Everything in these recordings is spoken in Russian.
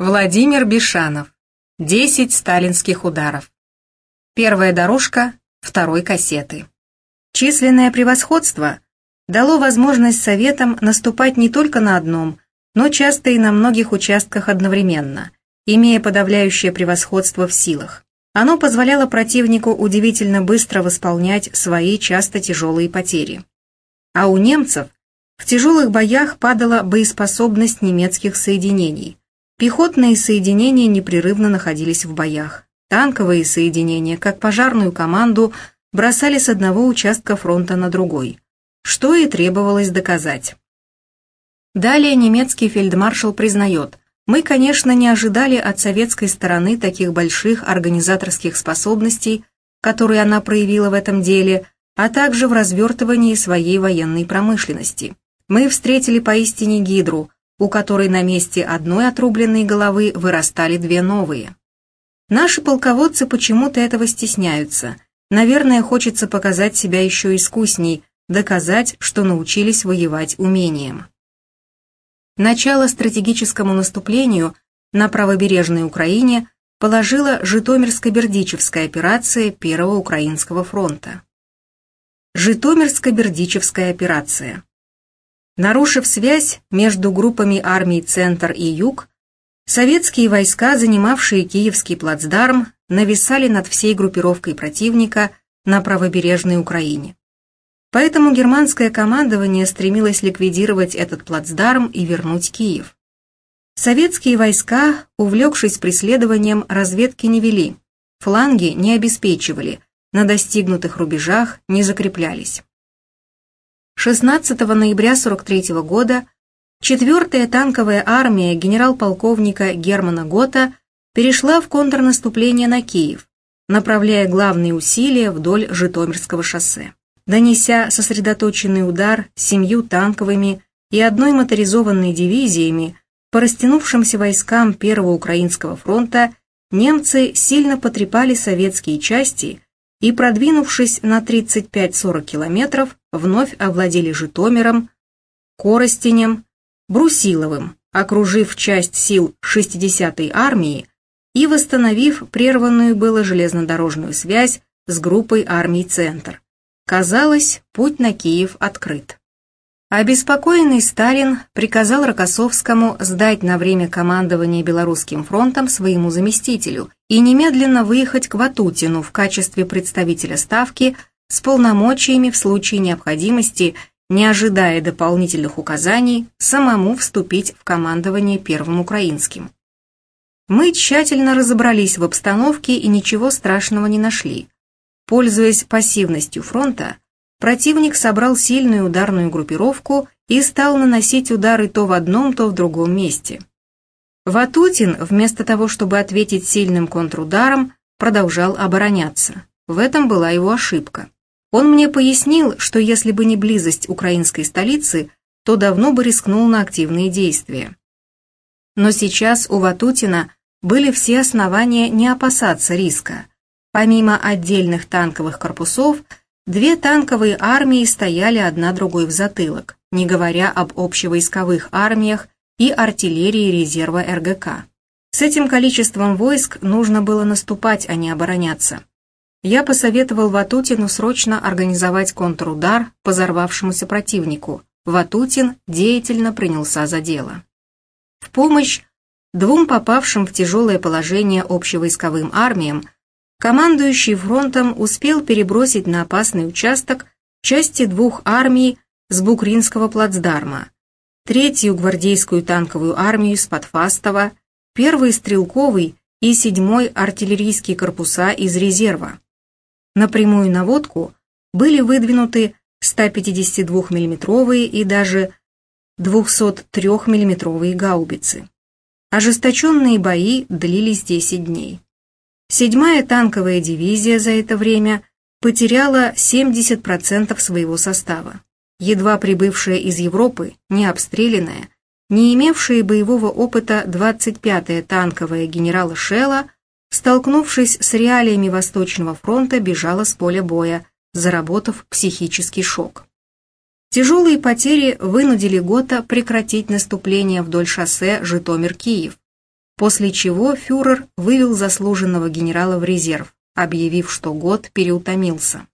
Владимир Бишанов. Десять сталинских ударов. Первая дорожка второй кассеты. Численное превосходство дало возможность Советам наступать не только на одном, но часто и на многих участках одновременно, имея подавляющее превосходство в силах. Оно позволяло противнику удивительно быстро восполнять свои часто тяжелые потери. А у немцев в тяжелых боях падала боеспособность немецких соединений, Пехотные соединения непрерывно находились в боях. Танковые соединения, как пожарную команду, бросали с одного участка фронта на другой, что и требовалось доказать. Далее немецкий фельдмаршал признает, мы, конечно, не ожидали от советской стороны таких больших организаторских способностей, которые она проявила в этом деле, а также в развертывании своей военной промышленности. Мы встретили поистине гидру – у которой на месте одной отрубленной головы вырастали две новые. Наши полководцы почему-то этого стесняются. Наверное, хочется показать себя еще искусней, доказать, что научились воевать умением. Начало стратегическому наступлению на правобережной Украине положила Житомирско-Бердичевская операция Первого Украинского фронта. Житомирско-Бердичевская операция. Нарушив связь между группами армий «Центр» и «Юг», советские войска, занимавшие Киевский плацдарм, нависали над всей группировкой противника на правобережной Украине. Поэтому германское командование стремилось ликвидировать этот плацдарм и вернуть Киев. Советские войска, увлекшись преследованием, разведки не вели, фланги не обеспечивали, на достигнутых рубежах не закреплялись. 16 ноября 43 года 4-я танковая армия генерал-полковника Германа Гота перешла в контрнаступление на Киев, направляя главные усилия вдоль Житомирского шоссе. Донеся сосредоточенный удар семью танковыми и одной моторизованной дивизиями по растянувшимся войскам Первого Украинского фронта, немцы сильно потрепали советские части и, продвинувшись на 35-40 километров, вновь овладели Житомиром, Коростенем, Брусиловым, окружив часть сил 60-й армии и восстановив прерванную было железнодорожную связь с группой армий «Центр». Казалось, путь на Киев открыт. Обеспокоенный Сталин приказал Рокоссовскому сдать на время командования Белорусским фронтом своему заместителю и немедленно выехать к Ватутину в качестве представителя Ставки с полномочиями в случае необходимости, не ожидая дополнительных указаний, самому вступить в командование Первым Украинским. Мы тщательно разобрались в обстановке и ничего страшного не нашли. Пользуясь пассивностью фронта, противник собрал сильную ударную группировку и стал наносить удары то в одном, то в другом месте. Ватутин, вместо того, чтобы ответить сильным контрударом, продолжал обороняться. В этом была его ошибка. Он мне пояснил, что если бы не близость украинской столицы, то давно бы рискнул на активные действия. Но сейчас у Ватутина были все основания не опасаться риска. Помимо отдельных танковых корпусов, Две танковые армии стояли одна другой в затылок, не говоря об общевойсковых армиях и артиллерии резерва РГК. С этим количеством войск нужно было наступать, а не обороняться. Я посоветовал Ватутину срочно организовать контрудар по взорвавшемуся противнику. Ватутин деятельно принялся за дело. В помощь двум попавшим в тяжелое положение общевойсковым армиям командующий фронтом успел перебросить на опасный участок части двух армий с Букринского плацдарма, третью гвардейскую танковую армию с Подфастова, первый стрелковый и седьмой артиллерийские корпуса из резерва. На прямую наводку были выдвинуты 152 миллиметровые и даже 203 миллиметровые гаубицы. Ожесточенные бои длились 10 дней. Седьмая танковая дивизия за это время потеряла 70% своего состава. Едва прибывшая из Европы, не обстрелянная, не имевшая боевого опыта 25-я танковая генерала Шелла, столкнувшись с реалиями Восточного фронта, бежала с поля боя, заработав психический шок. Тяжелые потери вынудили Гота прекратить наступление вдоль шоссе Житомир-Киев, после чего фюрер вывел заслуженного генерала в резерв, объявив, что год переутомился.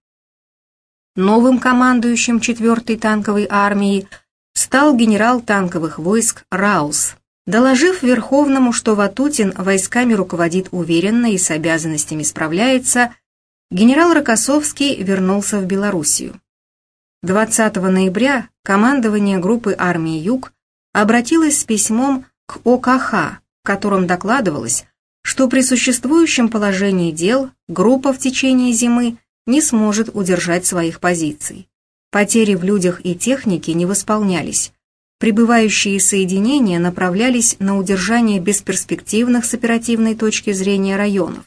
Новым командующим 4-й танковой армии стал генерал танковых войск Раус, доложив Верховному, что Ватутин войсками руководит уверенно и с обязанностями справляется, генерал Рокоссовский вернулся в Белоруссию. 20 ноября командование группы армии «Юг» обратилось с письмом к ОКХ, котором докладывалось, что при существующем положении дел группа в течение зимы не сможет удержать своих позиций. Потери в людях и технике не восполнялись. Прибывающие соединения направлялись на удержание бесперспективных с оперативной точки зрения районов.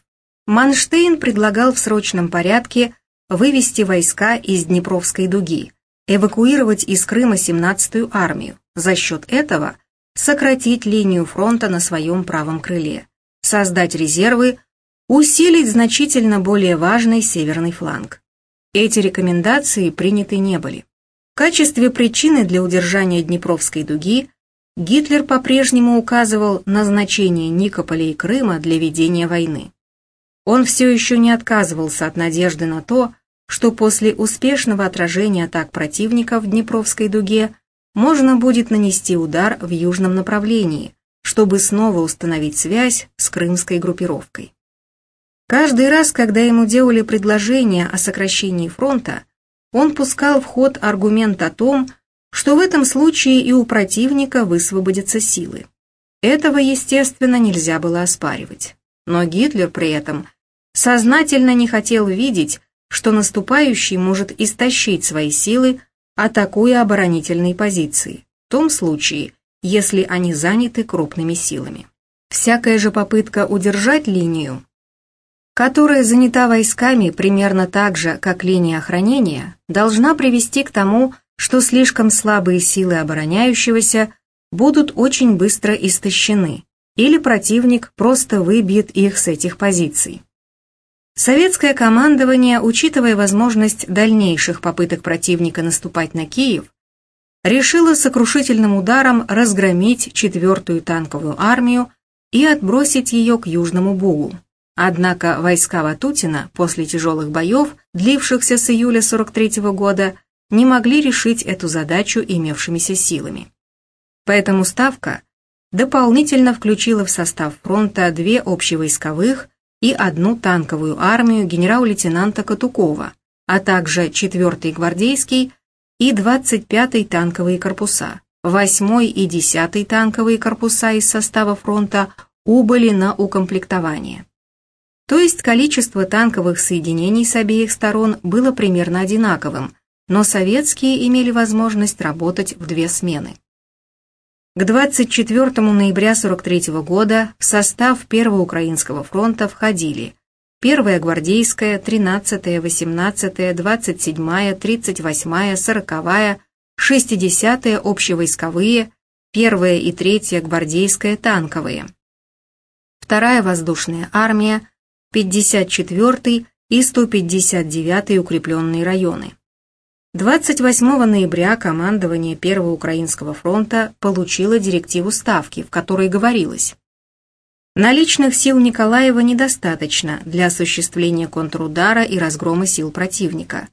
Манштейн предлагал в срочном порядке вывести войска из Днепровской дуги, эвакуировать из Крыма 17-ю армию, за счет этого сократить линию фронта на своем правом крыле, создать резервы, усилить значительно более важный северный фланг. Эти рекомендации приняты не были. В качестве причины для удержания Днепровской дуги Гитлер по-прежнему указывал на значение Никополя и Крыма для ведения войны. Он все еще не отказывался от надежды на то, что после успешного отражения атак противника в Днепровской дуге можно будет нанести удар в южном направлении, чтобы снова установить связь с крымской группировкой. Каждый раз, когда ему делали предложение о сокращении фронта, он пускал в ход аргумент о том, что в этом случае и у противника высвободятся силы. Этого, естественно, нельзя было оспаривать. Но Гитлер при этом сознательно не хотел видеть, что наступающий может истощить свои силы, атакуя оборонительные позиции, в том случае, если они заняты крупными силами. Всякая же попытка удержать линию, которая занята войсками примерно так же, как линия охранения, должна привести к тому, что слишком слабые силы обороняющегося будут очень быстро истощены, или противник просто выбьет их с этих позиций. Советское командование, учитывая возможность дальнейших попыток противника наступать на Киев, решило сокрушительным ударом разгромить четвертую танковую армию и отбросить ее к Южному Бугу. Однако войска Ватутина после тяжелых боев, длившихся с июля 43 -го года, не могли решить эту задачу имевшимися силами. Поэтому Ставка дополнительно включила в состав фронта две общевойсковых и одну танковую армию генерал-лейтенанта Катукова, а также 4-й гвардейский и 25-й танковые корпуса. 8-й и 10-й танковые корпуса из состава фронта убыли на укомплектование. То есть количество танковых соединений с обеих сторон было примерно одинаковым, но советские имели возможность работать в две смены. К 24 ноября 43 года в состав Первого Украинского фронта входили 1-я гвардейская, 13-я, 18-я, 27-я, 38-я, 40-я, 60-я общевойсковые, 1-я и 3-я гвардейская танковые, 2-я воздушная армия, 54-й и 159-й укрепленные районы. 28 ноября командование Первого Украинского фронта получило директиву Ставки, в которой говорилось Наличных сил Николаева недостаточно для осуществления контрудара и разгрома сил противника.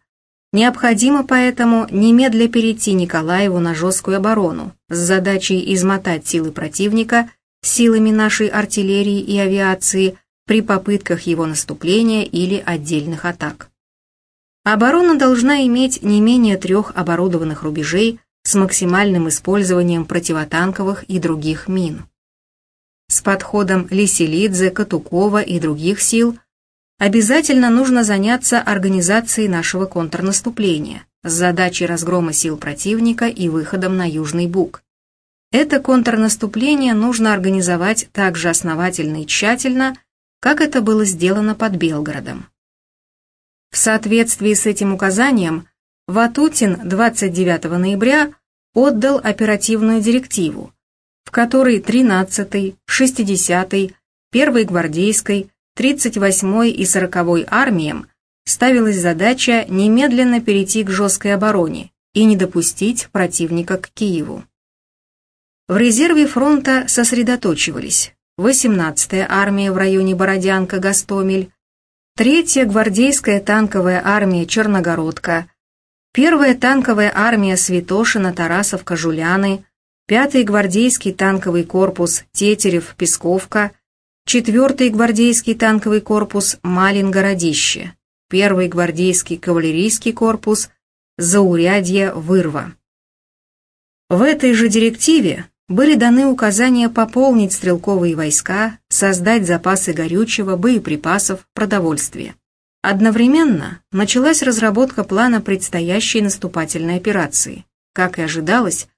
Необходимо поэтому немедля перейти Николаеву на жесткую оборону с задачей измотать силы противника силами нашей артиллерии и авиации при попытках его наступления или отдельных атак. Оборона должна иметь не менее трех оборудованных рубежей с максимальным использованием противотанковых и других мин. С подходом Лиселидзе, Катукова и других сил обязательно нужно заняться организацией нашего контрнаступления с задачей разгрома сил противника и выходом на Южный Буг. Это контрнаступление нужно организовать так же основательно и тщательно, как это было сделано под Белгородом. В соответствии с этим указанием Ватутин 29 ноября отдал оперативную директиву, в которой 13-й, 60-й, 1-й гвардейской, 38-й и 40-й армиям ставилась задача немедленно перейти к жесткой обороне и не допустить противника к Киеву. В резерве фронта сосредоточивались 18-я армия в районе Бородянка-Гостомель, 3-я гвардейская танковая армия Черногородка, 1-я танковая армия Святошина-Тарасовка-Жуляны, 5-й гвардейский танковый корпус Тетерев-Песковка, 4-й гвардейский талковый корпус Малин-Городище, 1-й гвардейский кавалерийский корпус Заурядье-Вырва. В этой же директиве были даны указания пополнить стрелковые войска, создать запасы горючего, боеприпасов, продовольствия. Одновременно началась разработка плана предстоящей наступательной операции. Как и ожидалось,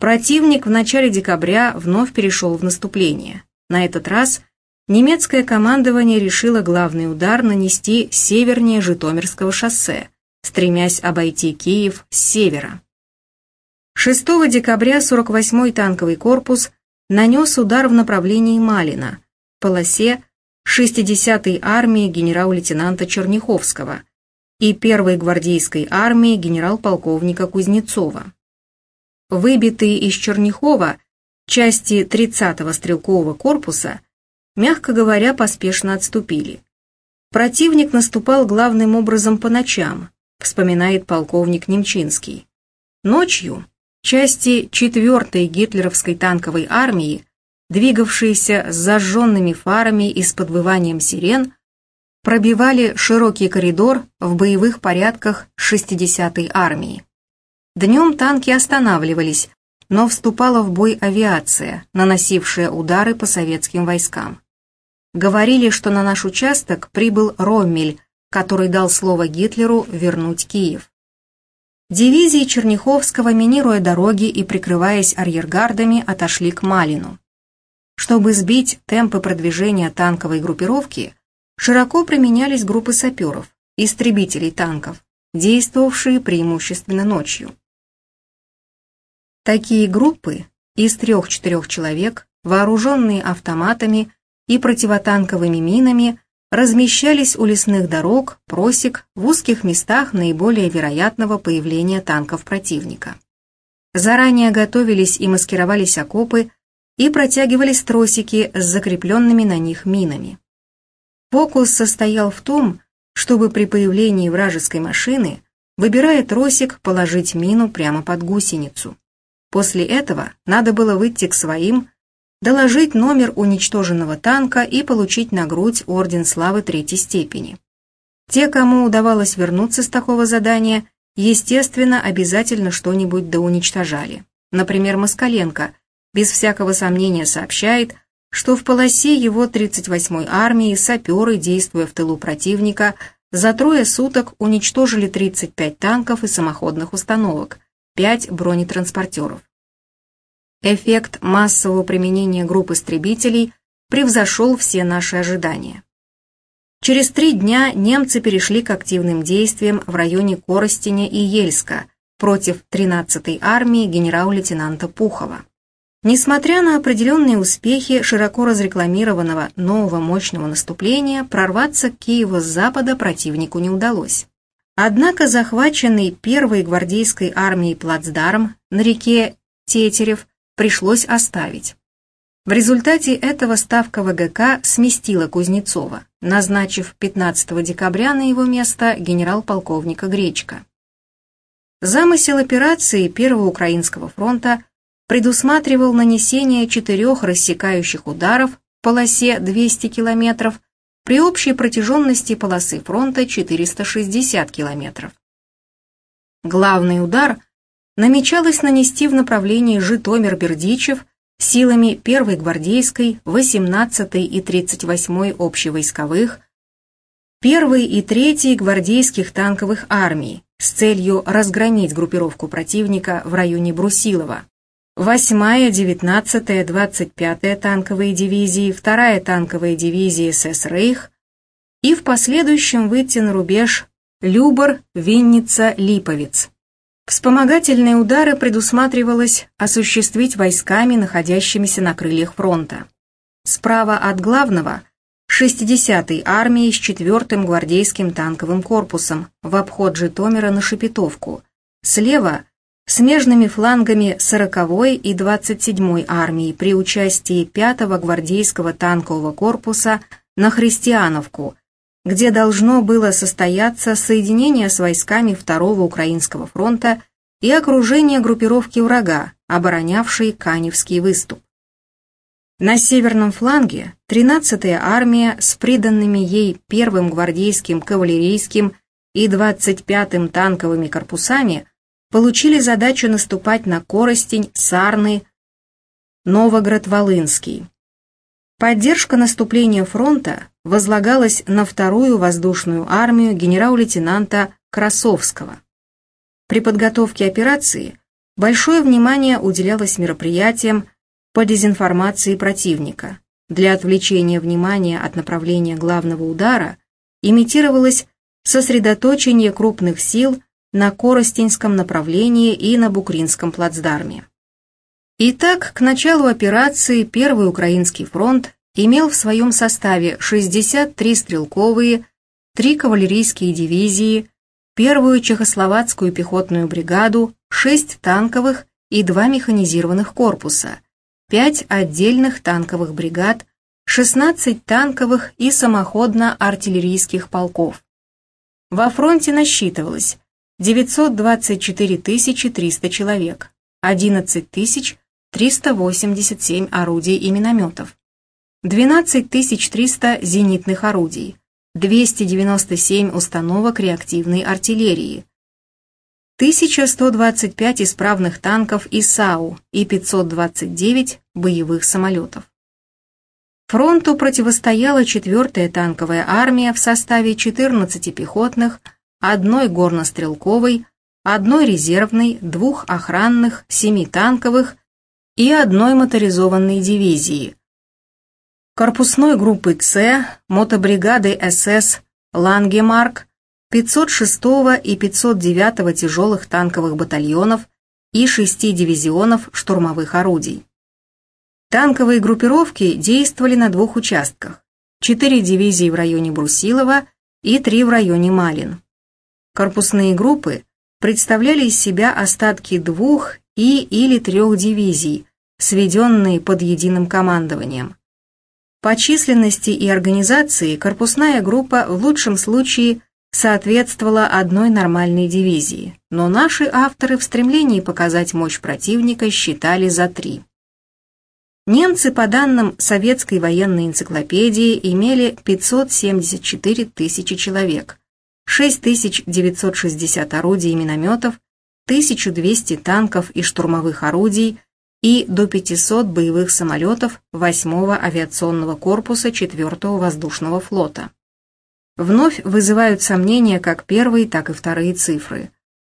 противник в начале декабря вновь перешел в наступление. На этот раз немецкое командование решило главный удар нанести севернее Житомирского шоссе, стремясь обойти Киев с севера. 6 декабря 48-й танковый корпус нанес удар в направлении Малина, полосе 60-й армии генерал-лейтенанта Черняховского и 1-й гвардейской армии генерал-полковника Кузнецова. Выбитые из Черняхова части 30-го стрелкового корпуса, мягко говоря, поспешно отступили. Противник наступал главным образом по ночам, вспоминает полковник Немчинский. Ночью части 4-й гитлеровской танковой армии, двигавшиеся с зажженными фарами и с подвыванием сирен, пробивали широкий коридор в боевых порядках 60-й армии. Днем танки останавливались, но вступала в бой авиация, наносившая удары по советским войскам. Говорили, что на наш участок прибыл Роммель, который дал слово Гитлеру вернуть Киев. Дивизии Черняховского, минируя дороги и прикрываясь арьергардами, отошли к Малину. Чтобы сбить темпы продвижения танковой группировки, широко применялись группы саперов, истребителей танков, действовавшие преимущественно ночью. Такие группы из трех-четырех человек, вооруженные автоматами и противотанковыми минами, размещались у лесных дорог, просек, в узких местах наиболее вероятного появления танков противника. Заранее готовились и маскировались окопы и протягивались тросики с закрепленными на них минами. Фокус состоял в том, чтобы при появлении вражеской машины, выбирая тросик, положить мину прямо под гусеницу. После этого надо было выйти к своим, доложить номер уничтоженного танка и получить на грудь Орден Славы Третьей степени. Те, кому удавалось вернуться с такого задания, естественно, обязательно что-нибудь доуничтожали. Например, Москаленко без всякого сомнения сообщает, что в полосе его 38-й армии саперы, действуя в тылу противника, за трое суток уничтожили 35 танков и самоходных установок, 5 бронетранспортеров. Эффект массового применения групп истребителей превзошел все наши ожидания. Через три дня немцы перешли к активным действиям в районе Коростеня и Ельска против 13-й армии генерал-лейтенанта Пухова. Несмотря на определенные успехи широко разрекламированного нового мощного наступления, прорваться к Киеву с запада противнику не удалось. Однако захваченный первой гвардейской армией плацдарм на реке Тетерев пришлось оставить. В результате этого ставка ВГК сместила Кузнецова, назначив 15 декабря на его место генерал-полковника Гречка. Замысел операции Первого Украинского фронта предусматривал нанесение четырех рассекающих ударов в полосе 200 километров при общей протяженности полосы фронта 460 километров. Главный удар намечалось нанести в направлении Житомир-Бердичев силами 1-й гвардейской, 18-й и 38-й общевойсковых, 1-й и 3-й гвардейских танковых армий с целью разгромить группировку противника в районе Брусилова. 8-я, 19-я, 25-я танковые дивизии, 2-я танковая дивизия СС «Рейх» и в последующем выйти на рубеж Любор, Винница, Липовец. Вспомогательные удары предусматривалось осуществить войсками, находящимися на крыльях фронта. Справа от главного – 60-й армии с 4-м гвардейским танковым корпусом в обход Житомира на Шепетовку, слева смежными флангами 40-й и 27-й армии при участии 5-го гвардейского танкового корпуса на Христиановку, где должно было состояться соединение с войсками 2-го Украинского фронта и окружение группировки врага, оборонявшей Каневский выступ. На северном фланге 13-я армия с приданными ей 1-м гвардейским кавалерийским и 25-м танковыми корпусами получили задачу наступать на Коростень, Сарны, Новоград-Волынский. Поддержка наступления фронта возлагалась на вторую воздушную армию генерал-лейтенанта Красовского. При подготовке операции большое внимание уделялось мероприятиям по дезинформации противника. Для отвлечения внимания от направления главного удара имитировалось сосредоточение крупных сил на Коростенском направлении и на Букринском плацдарме. Итак, к началу операции Первый Украинский фронт имел в своем составе 63 стрелковые, 3 кавалерийские дивизии, первую чехословацкую пехотную бригаду, 6 танковых и 2 механизированных корпуса, 5 отдельных танковых бригад, 16 танковых и самоходно-артиллерийских полков. Во фронте насчитывалось 924 300 человек, 11 387 орудий и минометов, 12 300 зенитных орудий, 297 установок реактивной артиллерии, 1125 исправных танков и САУ и 529 боевых самолетов. Фронту противостояла 4-я танковая армия в составе 14 пехотных, одной горнострелковой, одной резервной, двух охранных, семи танковых и одной моторизованной дивизии. Корпусной группы С, мотобригады СС «Лангемарк», 506 и 509 тяжелых танковых батальонов и шести дивизионов штурмовых орудий. Танковые группировки действовали на двух участках. Четыре дивизии в районе Брусилова и три в районе Малин. Корпусные группы представляли из себя остатки двух и или трех дивизий, сведенные под единым командованием. По численности и организации корпусная группа в лучшем случае соответствовала одной нормальной дивизии, но наши авторы в стремлении показать мощь противника считали за три. Немцы, по данным советской военной энциклопедии, имели 574 тысячи человек, 6960 орудий и минометов, 1200 танков и штурмовых орудий и до 500 боевых самолетов 8-го авиационного корпуса 4-го воздушного флота. Вновь вызывают сомнения как первые, так и вторые цифры –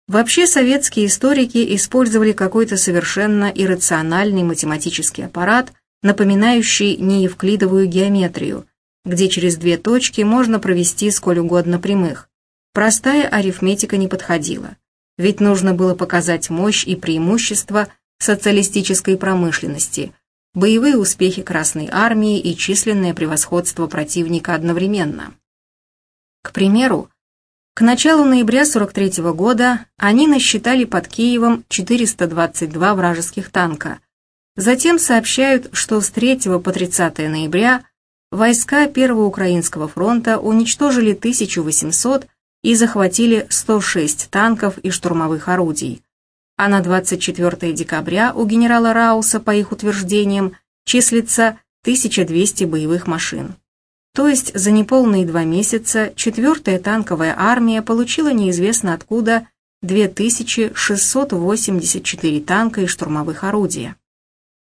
Вообще советские историки использовали какой-то совершенно иррациональный математический аппарат, напоминающий неевклидовую геометрию, где через две точки можно провести сколь угодно прямых. Простая арифметика не подходила, ведь нужно было показать мощь и преимущество социалистической промышленности, боевые успехи Красной Армии и численное превосходство противника одновременно. К примеру, к началу ноября 43 года они насчитали под Киевом 422 вражеских танка. Затем сообщают, что с 3 по 30 ноября войска Первого Украинского фронта уничтожили 1800 и захватили 106 танков и штурмовых орудий. А на 24 декабря у генерала Рауса, по их утверждениям, числится 1200 боевых машин. То есть за неполные два месяца 4-я танковая армия получила неизвестно откуда 2684 танка и штурмовых орудия.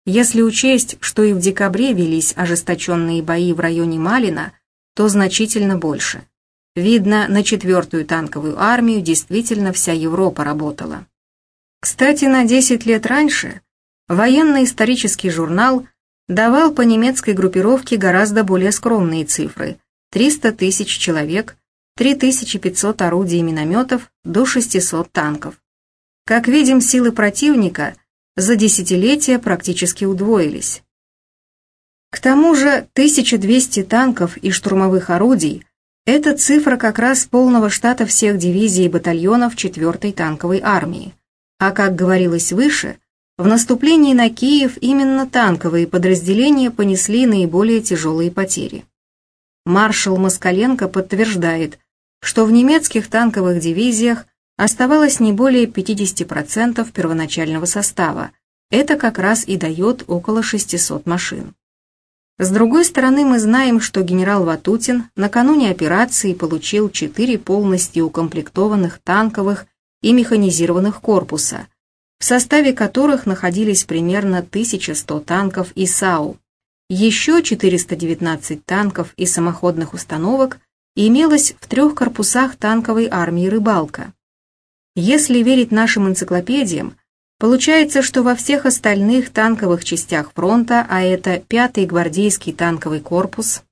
Если учесть, что и в декабре велись ожесточенные бои в районе Малина, то значительно больше. Видно, на 4-ю танковую армию действительно вся Европа работала. Кстати, на 10 лет раньше военно-исторический журнал давал по немецкой группировке гораздо более скромные цифры – 300 тысяч человек, 3500 орудий и минометов до 600 танков. Как видим, силы противника за десятилетия практически удвоились. К тому же 1200 танков и штурмовых орудий – это цифра как раз полного штата всех дивизий и батальонов 4-й танковой армии, А как говорилось выше, в наступлении на Киев именно танковые подразделения понесли наиболее тяжелые потери. Маршал Москаленко подтверждает, что в немецких танковых дивизиях оставалось не более 50% первоначального состава. Это как раз и дает около 600 машин. С другой стороны, мы знаем, что генерал Ватутин накануне операции получил четыре полностью укомплектованных танковых и механизированных корпуса, в составе которых находились примерно 1100 танков и САУ. Еще 419 танков и самоходных установок имелось в трех корпусах танковой армии «Рыбалка». Если верить нашим энциклопедиям, получается, что во всех остальных танковых частях фронта, а это 5-й гвардейский танковый корпус,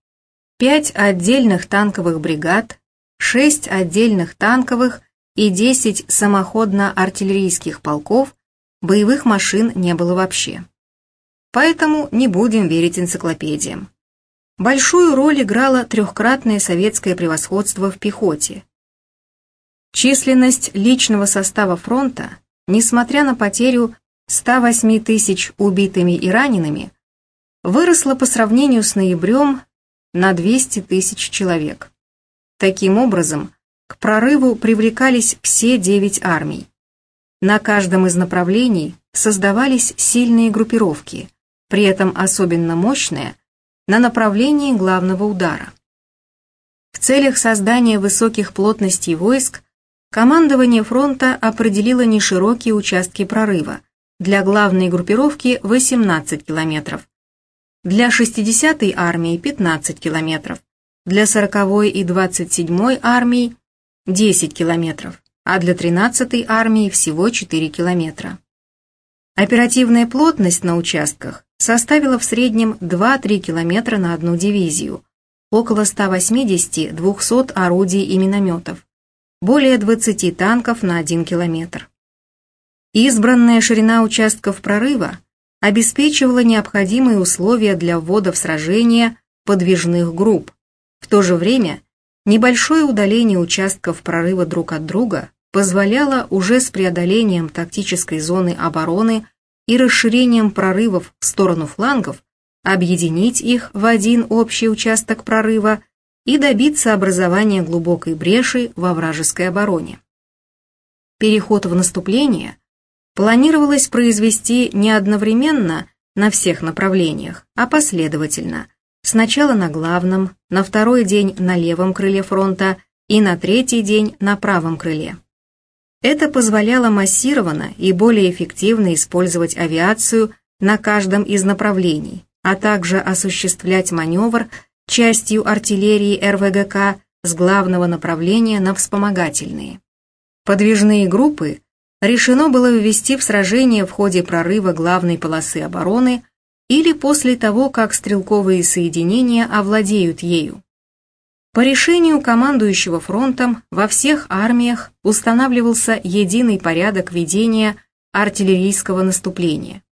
5 отдельных танковых бригад, 6 отдельных танковых и 10 самоходно-артиллерийских полков, боевых машин не было вообще. Поэтому не будем верить энциклопедиям. Большую роль играло трехкратное советское превосходство в пехоте. Численность личного состава фронта, несмотря на потерю 108 тысяч убитыми и ранеными, выросла по сравнению с ноябрем на 200 тысяч человек. Таким образом, к прорыву привлекались все девять армий. На каждом из направлений создавались сильные группировки – при этом особенно мощная, на направлении главного удара. В целях создания высоких плотностей войск командование фронта определило неширокие участки прорыва, для главной группировки 18 километров, для 60-й армии 15 километров, для 40-й и 27-й армий 10 километров, а для 13-й армии всего 4 километра. Оперативная плотность на участках составила в среднем 2-3 километра на одну дивизию, около 180-200 орудий и минометов, более 20 танков на 1 километр. Избранная ширина участков прорыва обеспечивала необходимые условия для ввода в сражение подвижных групп. В то же время небольшое удаление участков прорыва друг от друга позволяло уже с преодолением тактической зоны обороны и расширением прорывов в сторону флангов объединить их в один общий участок прорыва и добиться образования глубокой бреши во вражеской обороне. Переход в наступление планировалось произвести не одновременно на всех направлениях, а последовательно, сначала на главном, на второй день на левом крыле фронта и на третий день на правом крыле. Это позволяло массированно и более эффективно использовать авиацию на каждом из направлений, а также осуществлять маневр частью артиллерии РВГК с главного направления на вспомогательные. Подвижные группы решено было ввести в сражение в ходе прорыва главной полосы обороны или после того, как стрелковые соединения овладеют ею. По решению командующего фронтом во всех армиях устанавливался единый порядок ведения артиллерийского наступления.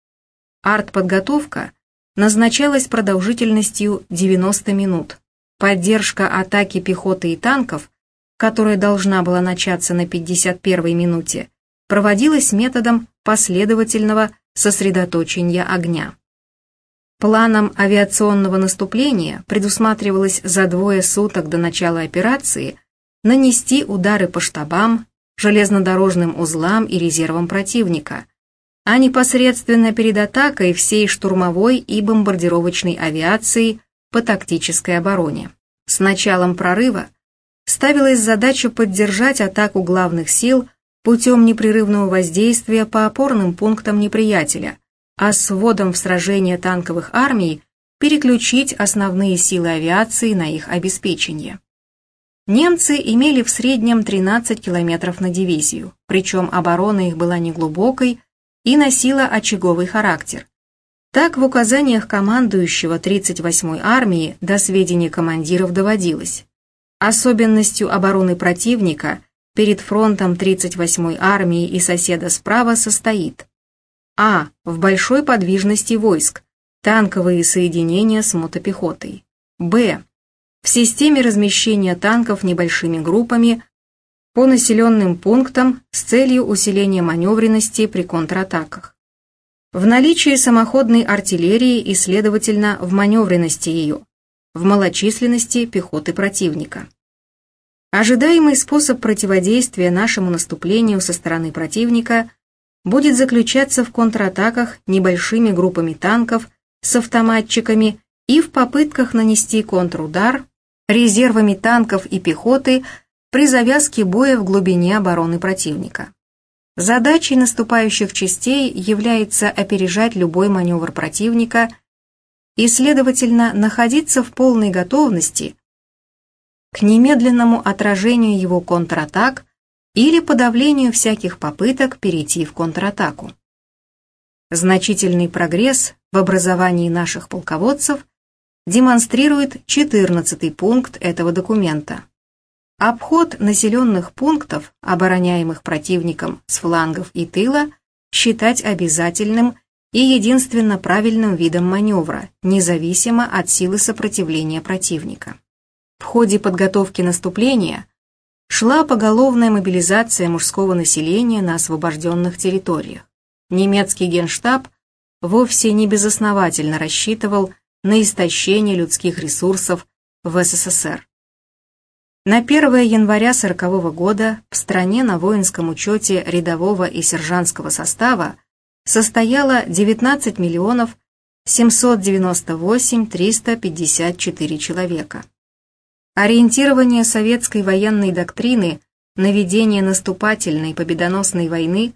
Артподготовка назначалась продолжительностью 90 минут. Поддержка атаки пехоты и танков, которая должна была начаться на 51-й минуте, проводилась методом последовательного сосредоточения огня. Планом авиационного наступления предусматривалось за двое суток до начала операции нанести удары по штабам, железнодорожным узлам и резервам противника, а непосредственно перед атакой всей штурмовой и бомбардировочной авиации по тактической обороне. С началом прорыва ставилась задача поддержать атаку главных сил путем непрерывного воздействия по опорным пунктам неприятеля – а с вводом в сражение танковых армий переключить основные силы авиации на их обеспечение. Немцы имели в среднем 13 километров на дивизию, причем оборона их была неглубокой и носила очаговый характер. Так в указаниях командующего 38-й армии до сведения командиров доводилось. Особенностью обороны противника перед фронтом 38-й армии и соседа справа состоит а. В большой подвижности войск. Танковые соединения с мотопехотой. Б. В системе размещения танков небольшими группами по населенным пунктам с целью усиления маневренности при контратаках. В наличии самоходной артиллерии и, следовательно, в маневренности ее, в малочисленности пехоты противника. Ожидаемый способ противодействия нашему наступлению со стороны противника будет заключаться в контратаках небольшими группами танков с автоматчиками и в попытках нанести контрудар резервами танков и пехоты при завязке боя в глубине обороны противника. Задачей наступающих частей является опережать любой маневр противника и, следовательно, находиться в полной готовности к немедленному отражению его контратак или подавлению всяких попыток перейти в контратаку. Значительный прогресс в образовании наших полководцев демонстрирует 14 пункт этого документа. Обход населенных пунктов, обороняемых противником с флангов и тыла, считать обязательным и единственно правильным видом маневра, независимо от силы сопротивления противника. В ходе подготовки наступления шла поголовная мобилизация мужского населения на освобожденных территориях. Немецкий генштаб вовсе не безосновательно рассчитывал на истощение людских ресурсов в СССР. На 1 января 1940 года в стране на воинском учете рядового и сержантского состава состояло 19 миллионов 798 354 человека. Ориентирование советской военной доктрины на ведение наступательной победоносной войны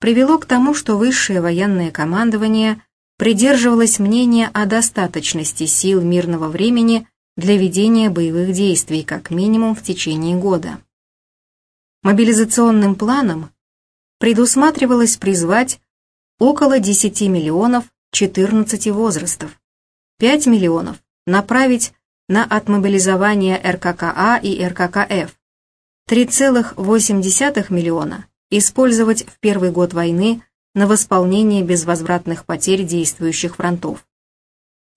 привело к тому, что высшее военное командование придерживалось мнения о достаточности сил мирного времени для ведения боевых действий как минимум в течение года. Мобилизационным планом предусматривалось призвать около 10 миллионов 14 возрастов, 5 миллионов направить на отмобилизование РККА и РККФ, 3,8 миллиона использовать в первый год войны на восполнение безвозвратных потерь действующих фронтов,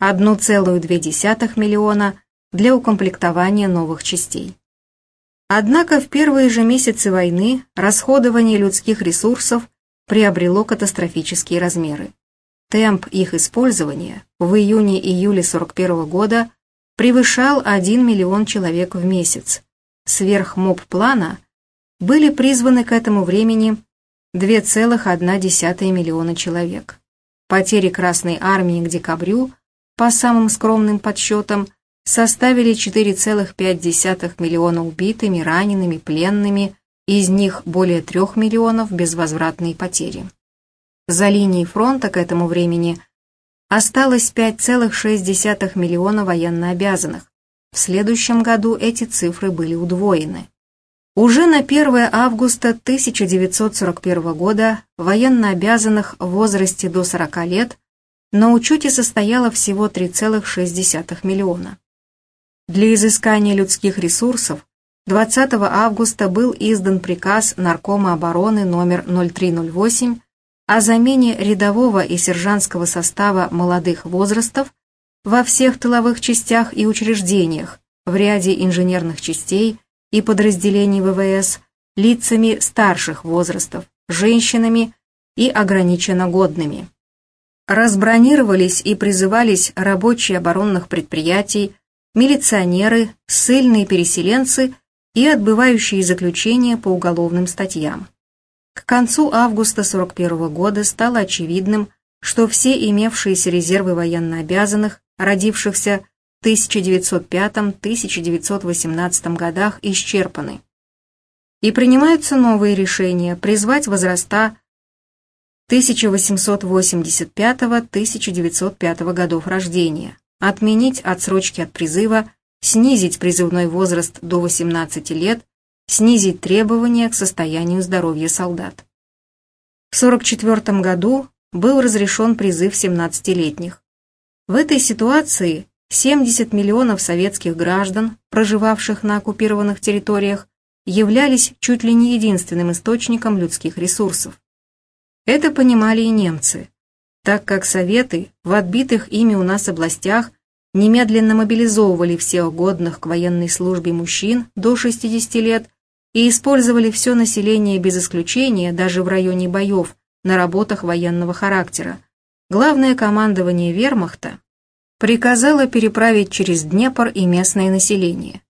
1,2 миллиона для укомплектования новых частей. Однако в первые же месяцы войны расходование людских ресурсов приобрело катастрофические размеры. Темп их использования в июне-июле 41 года превышал 1 миллион человек в месяц. Сверх МОБ-плана были призваны к этому времени 2,1 миллиона человек. Потери Красной Армии к декабрю, по самым скромным подсчетам, составили 4,5 миллиона убитыми, ранеными, пленными, из них более 3 миллионов безвозвратные потери. За линией фронта к этому времени – осталось 5,6 миллиона военнообязанных. В следующем году эти цифры были удвоены. Уже на 1 августа 1941 года военнообязанных в возрасте до 40 лет на учете состояло всего 3,6 миллиона. Для изыскания людских ресурсов 20 августа был издан приказ Наркома обороны номер 0308 о замене рядового и сержантского состава молодых возрастов во всех тыловых частях и учреждениях, в ряде инженерных частей и подразделений ВВС лицами старших возрастов, женщинами и ограниченно годными. Разбронировались и призывались рабочие оборонных предприятий, милиционеры, ссыльные переселенцы и отбывающие заключения по уголовным статьям. К концу августа 41 года стало очевидным, что все имевшиеся резервы военнообязанных, родившихся в 1905-1918 годах, исчерпаны. И принимаются новые решения призвать возраста 1885-1905 годов рождения, отменить отсрочки от призыва, снизить призывной возраст до 18 лет снизить требования к состоянию здоровья солдат. В 1944 году был разрешен призыв 17-летних. В этой ситуации 70 миллионов советских граждан, проживавших на оккупированных территориях, являлись чуть ли не единственным источником людских ресурсов. Это понимали и немцы, так как Советы в отбитых ими у нас областях немедленно мобилизовывали всех годных к военной службе мужчин до 60 лет и использовали все население без исключения, даже в районе боев, на работах военного характера. Главное командование вермахта приказало переправить через Днепр и местное население.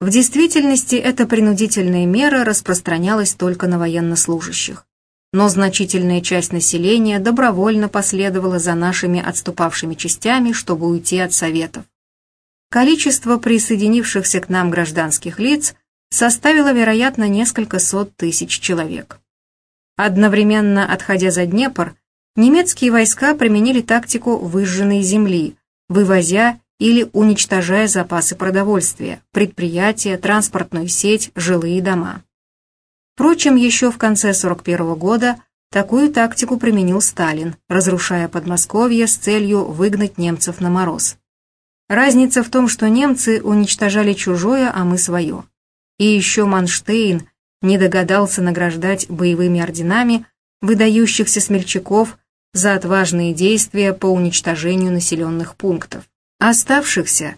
В действительности эта принудительная мера распространялась только на военнослужащих. Но значительная часть населения добровольно последовала за нашими отступавшими частями, чтобы уйти от Советов. Количество присоединившихся к нам гражданских лиц составило, вероятно, несколько сот тысяч человек. Одновременно отходя за Днепр, немецкие войска применили тактику выжженной земли, вывозя или уничтожая запасы продовольствия, предприятия, транспортную сеть, жилые дома. Впрочем, еще в конце 1941 года такую тактику применил Сталин, разрушая Подмосковье с целью выгнать немцев на мороз. Разница в том, что немцы уничтожали чужое, а мы свое. И еще Манштейн не догадался награждать боевыми орденами выдающихся смельчаков за отважные действия по уничтожению населенных пунктов. Оставшихся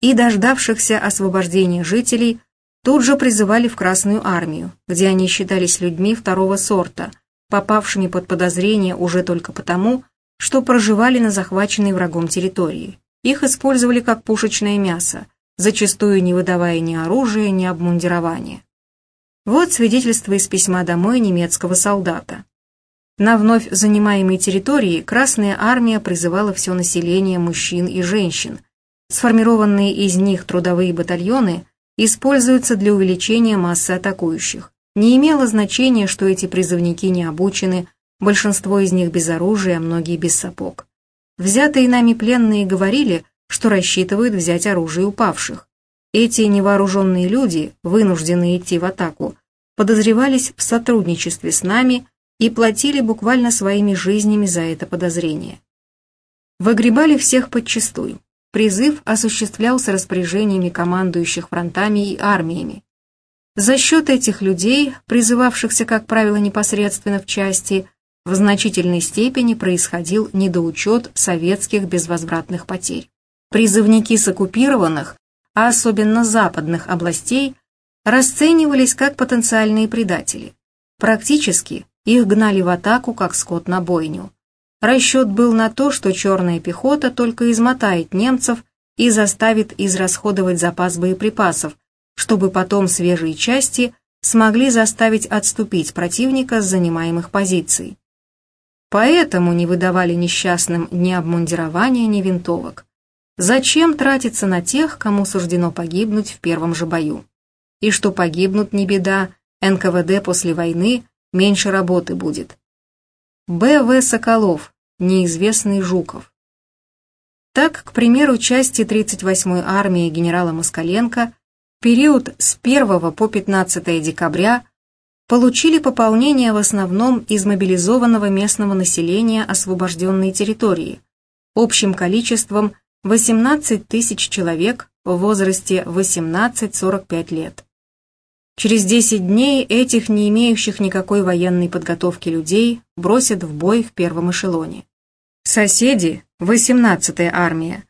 и дождавшихся освобождения жителей тут же призывали в Красную армию, где они считались людьми второго сорта, попавшими под подозрение уже только потому, что проживали на захваченной врагом территории. Их использовали как пушечное мясо, зачастую не выдавая ни оружия, ни обмундирования. Вот свидетельство из письма домой немецкого солдата. На вновь занимаемой территории Красная Армия призывала все население мужчин и женщин. Сформированные из них трудовые батальоны используются для увеличения массы атакующих. Не имело значения, что эти призывники не обучены, большинство из них без оружия, многие без сапог. Взятые нами пленные говорили, что рассчитывают взять оружие упавших. Эти невооруженные люди, вынужденные идти в атаку, подозревались в сотрудничестве с нами и платили буквально своими жизнями за это подозрение. Выгребали всех подчистую. Призыв осуществлялся распоряжениями командующих фронтами и армиями. За счет этих людей, призывавшихся, как правило, непосредственно в части, в значительной степени происходил недоучет советских безвозвратных потерь. Призывники с оккупированных, а особенно западных областей, расценивались как потенциальные предатели. Практически их гнали в атаку, как скот на бойню. Расчет был на то, что черная пехота только измотает немцев и заставит израсходовать запас боеприпасов, чтобы потом свежие части смогли заставить отступить противника с занимаемых позиций. Поэтому не выдавали несчастным ни обмундирования, ни винтовок. Зачем тратиться на тех, кому суждено погибнуть в первом же бою? И что погибнут не беда, НКВД после войны меньше работы будет. Б.В. Соколов, неизвестный Жуков. Так, к примеру, части 38-й армии генерала Москаленко в период с 1 по 15 декабря получили пополнение в основном из мобилизованного местного населения освобожденной территории, общим количеством 18 тысяч человек в возрасте 18-45 лет. Через 10 дней этих не имеющих никакой военной подготовки людей бросят в бой в первом эшелоне. Соседи, 18-я армия,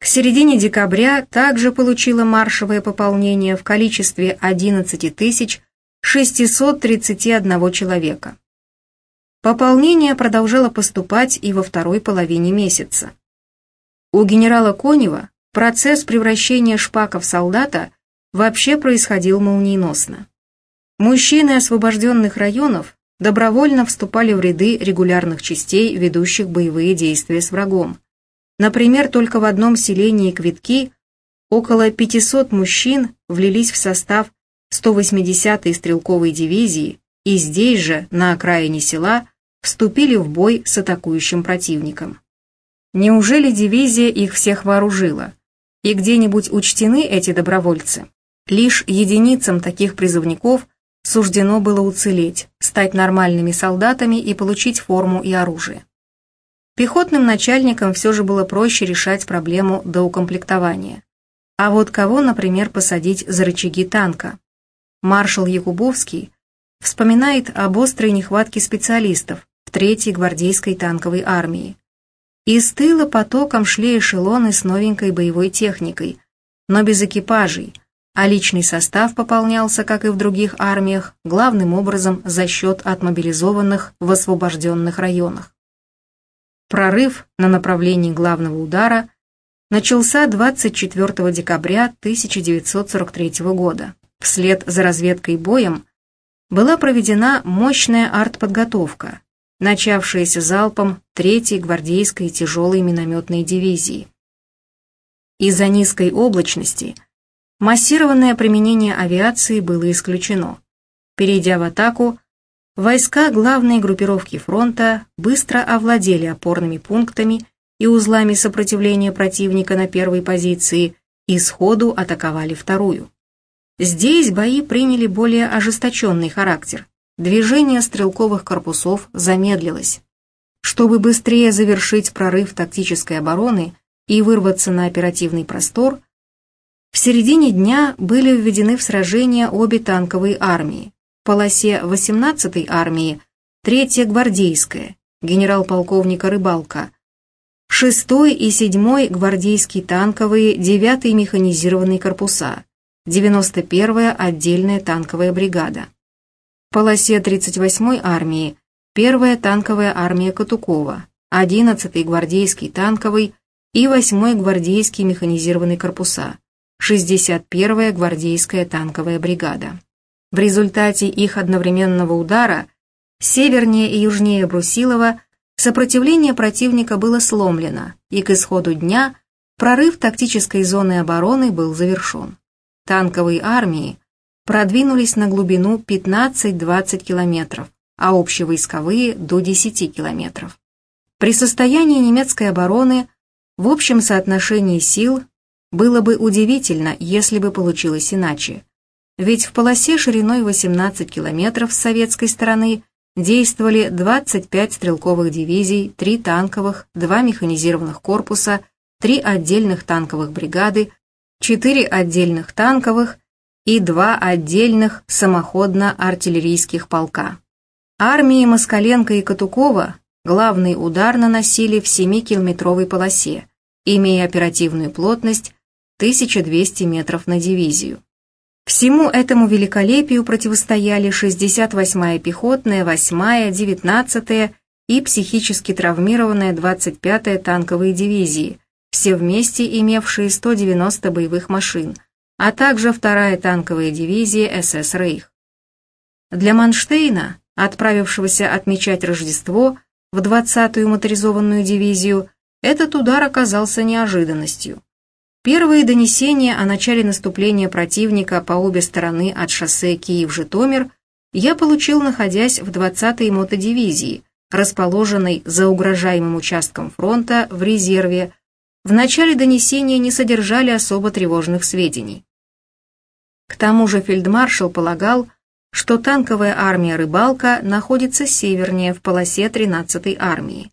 к середине декабря также получила маршевое пополнение в количестве 11 тысяч 631 человека. Пополнение продолжало поступать и во второй половине месяца. У генерала Конева процесс превращения Шпака в солдата вообще происходил молниеносно. Мужчины освобожденных районов добровольно вступали в ряды регулярных частей, ведущих боевые действия с врагом. Например, только в одном селении Квитки около 500 мужчин влились в состав 180-й стрелковой дивизии и здесь же, на окраине села, вступили в бой с атакующим противником. Неужели дивизия их всех вооружила? И где-нибудь учтены эти добровольцы? Лишь единицам таких призывников суждено было уцелеть, стать нормальными солдатами и получить форму и оружие. Пехотным начальникам все же было проще решать проблему доукомплектования. А вот кого, например, посадить за рычаги танка? Маршал Якубовский вспоминает об острой нехватке специалистов в Третьей гвардейской танковой армии. Из тыла потоком шли эшелоны с новенькой боевой техникой, но без экипажей – а личный состав пополнялся, как и в других армиях, главным образом за счет отмобилизованных в освобожденных районах. Прорыв на направлении главного удара начался 24 декабря 1943 года. Вслед за разведкой боем была проведена мощная артподготовка, начавшаяся залпом 3-й гвардейской тяжелой минометной дивизии. Из-за низкой облачности – Массированное применение авиации было исключено. Перейдя в атаку, войска главной группировки фронта быстро овладели опорными пунктами и узлами сопротивления противника на первой позиции и сходу атаковали вторую. Здесь бои приняли более ожесточенный характер. Движение стрелковых корпусов замедлилось. Чтобы быстрее завершить прорыв тактической обороны и вырваться на оперативный простор, в середине дня были введены в сражение обе танковые армии. В полосе 18-й армии 3-я гвардейская, генерал-полковника Рыбалка, 6-й и 7-й гвардейские танковые 9-й механизированные корпуса, 91-я отдельная танковая бригада. Полосе 38-й армии 1-я танковая армия Катукова, 11-й гвардейский танковый и 8-й гвардейский механизированный корпуса, 61-я гвардейская танковая бригада. В результате их одновременного удара севернее и южнее Брусилова сопротивление противника было сломлено, и к исходу дня прорыв тактической зоны обороны был завершен. Танковые армии продвинулись на глубину 15-20 километров, а общевойсковые до 10 километров. При состоянии немецкой обороны в общем соотношении сил было бы удивительно, если бы получилось иначе. Ведь в полосе шириной 18 километров с советской стороны действовали 25 стрелковых дивизий, 3 танковых, 2 механизированных корпуса, 3 отдельных танковых бригады, 4 отдельных танковых и 2 отдельных самоходно-артиллерийских полка. Армии Москаленко и Катукова главный удар наносили в 7-километровой полосе, имея оперативную плотность 1200 метров на дивизию. Всему этому великолепию противостояли 68-я пехотная, 8-я, 19-я и психически травмированная 25-я танковые дивизии, все вместе имевшие 190 боевых машин, а также 2-я танковая дивизия СС «Рейх». Для Манштейна, отправившегося отмечать Рождество в 20-ю моторизованную дивизию, этот удар оказался неожиданностью. Первые донесения о начале наступления противника по обе стороны от шоссе Киев-Житомир я получил, находясь в 20-й мотодивизии, расположенной за угрожаемым участком фронта в резерве. В начале донесения не содержали особо тревожных сведений. К тому же фельдмаршал полагал, что танковая армия «Рыбалка» находится севернее в полосе 13-й армии,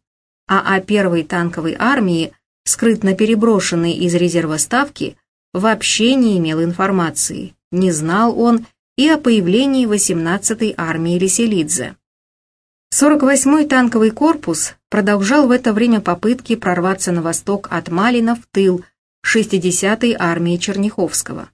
а о первой танковой армии – скрытно переброшенный из резерва ставки, вообще не имел информации, не знал он и о появлении 18-й армии Леселидзе. 48-й танковый корпус продолжал в это время попытки прорваться на восток от Малина в тыл 60-й армии Черняховского.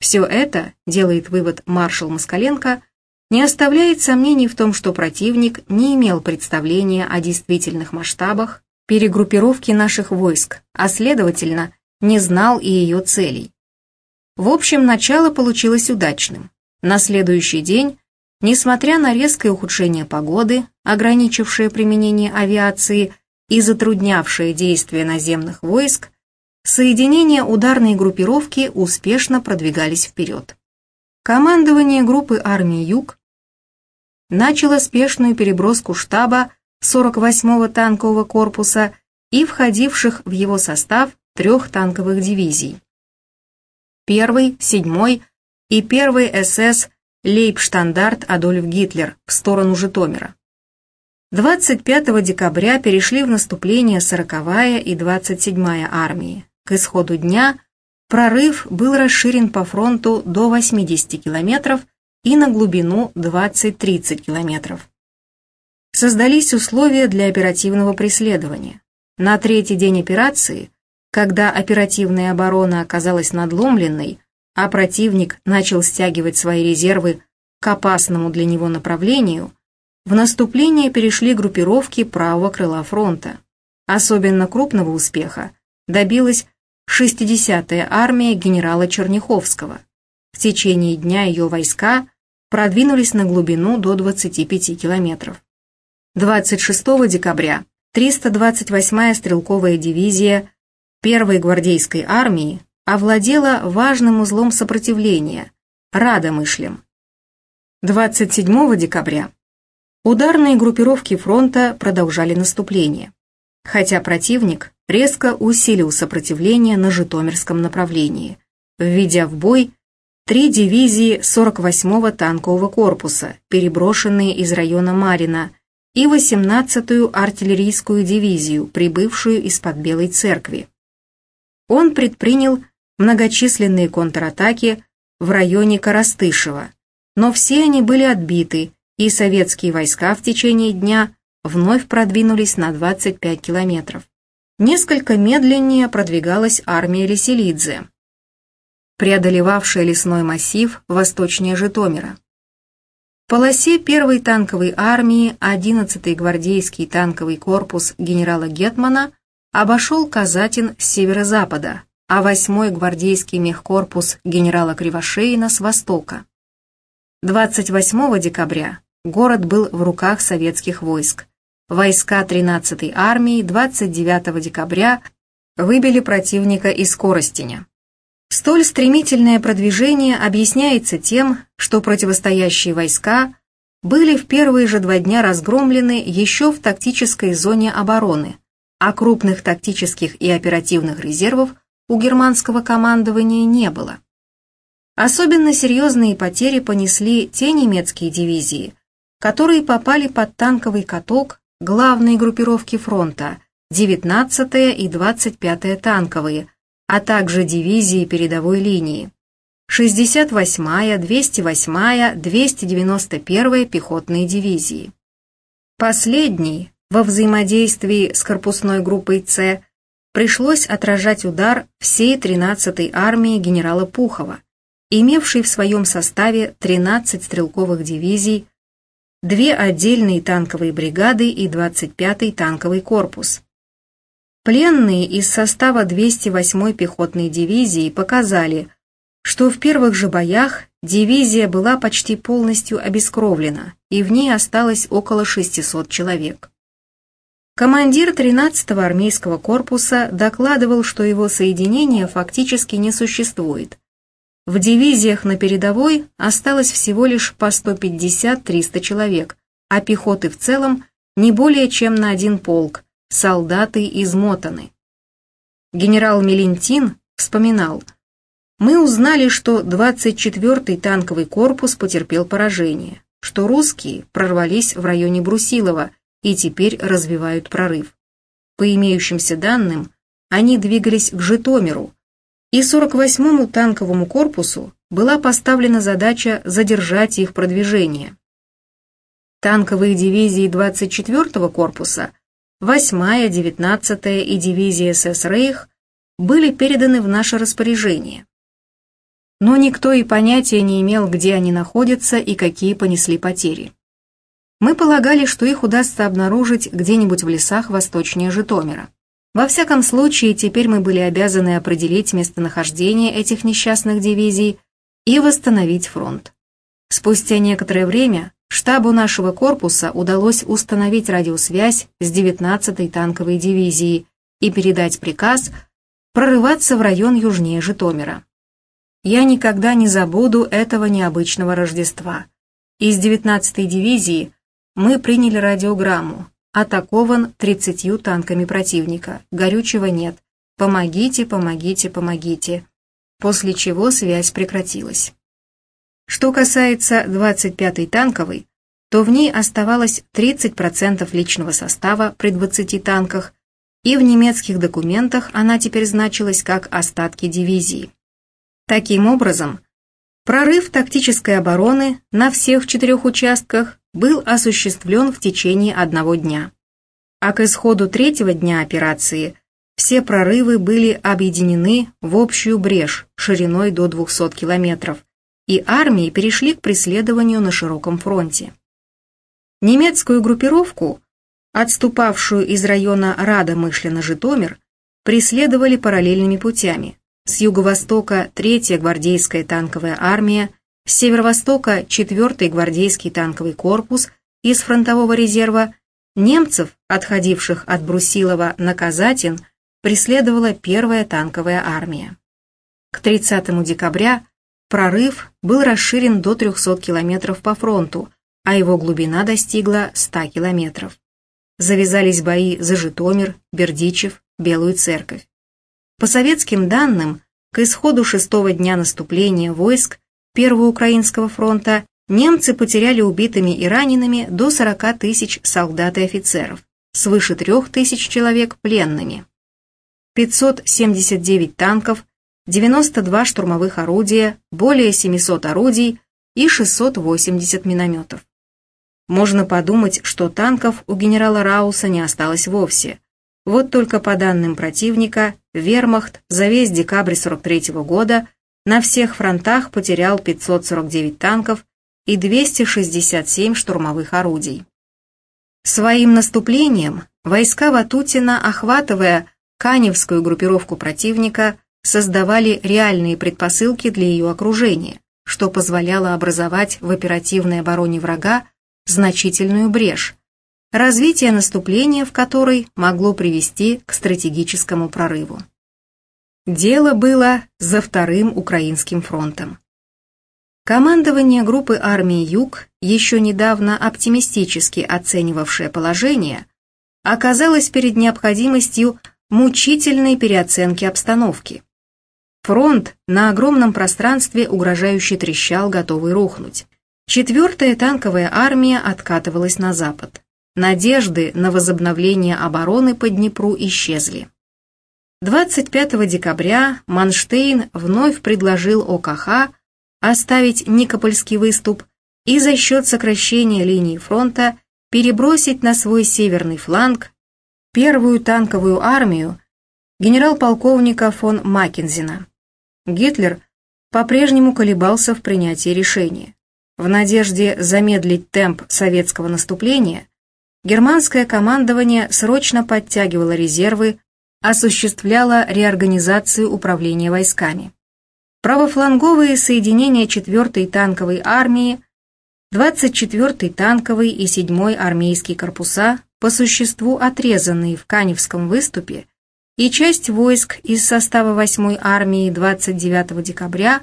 Все это, делает вывод маршал Москаленко, не оставляет сомнений в том, что противник не имел представления о действительных масштабах перегруппировки наших войск, а следовательно, не знал и ее целей. В общем, начало получилось удачным. На следующий день, несмотря на резкое ухудшение погоды, ограничившее применение авиации и затруднявшее действия наземных войск, соединения ударной группировки успешно продвигались вперед. Командование группы армии «Юг» начало спешную переброску штаба 48-го танкового корпуса и входивших в его состав трех танковых дивизий. 1-й, 7-й и 1-й СС Лейбштандарт Адольф Гитлер в сторону Житомира. 25 декабря перешли в наступление 40-я и 27-я армии. К исходу дня прорыв был расширен по фронту до 80 километров и на глубину 20-30 километров создались условия для оперативного преследования. На третий день операции, когда оперативная оборона оказалась надломленной, а противник начал стягивать свои резервы к опасному для него направлению, в наступление перешли группировки правого крыла фронта. Особенно крупного успеха добилась 60-я армия генерала Черняховского. В течение дня ее войска продвинулись на глубину до 25 километров. 26 декабря 328-я стрелковая дивизия 1-й гвардейской армии овладела важным узлом сопротивления – Радомышлем. 27 декабря ударные группировки фронта продолжали наступление, хотя противник резко усилил сопротивление на Житомирском направлении, введя в бой три дивизии 48-го танкового корпуса, переброшенные из района Марина, и 18-ю артиллерийскую дивизию, прибывшую из-под Белой церкви. Он предпринял многочисленные контратаки в районе Коростышева, но все они были отбиты, и советские войска в течение дня вновь продвинулись на 25 километров. Несколько медленнее продвигалась армия Леселидзе, преодолевавшая лесной массив восточнее Житомира. В полосе первой танковой армии 11-й гвардейский танковый корпус генерала Гетмана обошел Казатин с северо-запада, а 8-й гвардейский мехкорпус генерала Кривошеина с востока. 28 декабря город был в руках советских войск. Войска 13-й армии 29 декабря выбили противника из Коростеня. Столь стремительное продвижение объясняется тем, что противостоящие войска были в первые же два дня разгромлены еще в тактической зоне обороны, а крупных тактических и оперативных резервов у германского командования не было. Особенно серьезные потери понесли те немецкие дивизии, которые попали под танковый каток главной группировки фронта 19-я и 25-я танковые, а также дивизии передовой линии. 68-я, 208-я, 291-я пехотные дивизии. Последней, во взаимодействии с корпусной группой «С», пришлось отражать удар всей 13-й армии генерала Пухова, имевшей в своем составе 13 стрелковых дивизий, две отдельные танковые бригады и 25-й танковый корпус. Пленные из состава 208-й пехотной дивизии показали, что в первых же боях дивизия была почти полностью обескровлена, и в ней осталось около 600 человек. Командир 13-го армейского корпуса докладывал, что его соединение фактически не существует. В дивизиях на передовой осталось всего лишь по 150-300 человек, а пехоты в целом не более чем на один полк, солдаты измотаны. Генерал Мелентин вспоминал, «Мы узнали, что 24-й танковый корпус потерпел поражение, что русские прорвались в районе Брусилова и теперь развивают прорыв. По имеющимся данным, они двигались к Житомиру, и 48-му танковому корпусу была поставлена задача задержать их продвижение. Танковые дивизии 24-го корпуса, 8-я, 19-я и дивизия СС «Рейх» были переданы в наше распоряжение. Но никто и понятия не имел, где они находятся и какие понесли потери. Мы полагали, что их удастся обнаружить где-нибудь в лесах восточнее Житомира. Во всяком случае, теперь мы были обязаны определить местонахождение этих несчастных дивизий и восстановить фронт. Спустя некоторое время штабу нашего корпуса удалось установить радиосвязь с 19-й танковой дивизией и передать приказ прорываться в район южнее Житомира. Я никогда не забуду этого необычного Рождества. Из 19-й дивизии мы приняли радиограмму. Атакован 30 танками противника. Горючего нет. Помогите, помогите, помогите. После чего связь прекратилась. Что касается 25-й танковой, то в ней оставалось 30% личного состава при 20 танках, и в немецких документах она теперь значилась как остатки дивизии. Таким образом, прорыв тактической обороны на всех четырех участках был осуществлен в течение одного дня. А к исходу третьего дня операции все прорывы были объединены в общую брешь шириной до 200 километров, и армии перешли к преследованию на широком фронте. Немецкую группировку, отступавшую из района Рада-Мышля на Житомир, преследовали параллельными путями. С юго-востока 3-я гвардейская танковая армия, с северо-востока 4-й гвардейский танковый корпус из фронтового резерва, немцев, отходивших от Брусилова на Казатин, преследовала 1-я танковая армия. К 30 декабря прорыв был расширен до 300 километров по фронту, а его глубина достигла 100 километров. Завязались бои за Житомир, Бердичев, Белую Церковь. По советским данным, к исходу шестого дня наступления войск Первого Украинского фронта немцы потеряли убитыми и ранеными до 40 тысяч солдат и офицеров, свыше 3 тысяч человек пленными. 579 танков, 92 штурмовых орудия, более 700 орудий и 680 минометов. Можно подумать, что танков у генерала Рауса не осталось вовсе. Вот только по данным противника, вермахт за весь декабрь 43 -го года на всех фронтах потерял 549 танков и 267 штурмовых орудий. Своим наступлением войска Ватутина, охватывая Каневскую группировку противника, создавали реальные предпосылки для ее окружения, что позволяло образовать в оперативной обороне врага значительную брешь, развитие наступления в которой могло привести к стратегическому прорыву. Дело было за вторым Украинским фронтом. Командование группы армии «Юг», еще недавно оптимистически оценивавшее положение, оказалось перед необходимостью мучительной переоценки обстановки. Фронт на огромном пространстве угрожающе трещал, готовый рухнуть. Четвертая танковая армия откатывалась на запад. Надежды на возобновление обороны по Днепру исчезли. 25 декабря Манштейн вновь предложил ОКХ оставить Никопольский выступ и за счет сокращения линии фронта перебросить на свой северный фланг первую танковую армию генерал-полковника фон Маккензина. Гитлер по-прежнему колебался в принятии решения. В надежде замедлить темп советского наступления, германское командование срочно подтягивало резервы, осуществляло реорганизацию управления войсками. Правофланговые соединения 4-й танковой армии, 24-й танковый и 7-й армейские корпуса, по существу отрезанные в Каневском выступе, и часть войск из состава 8-й армии 29 декабря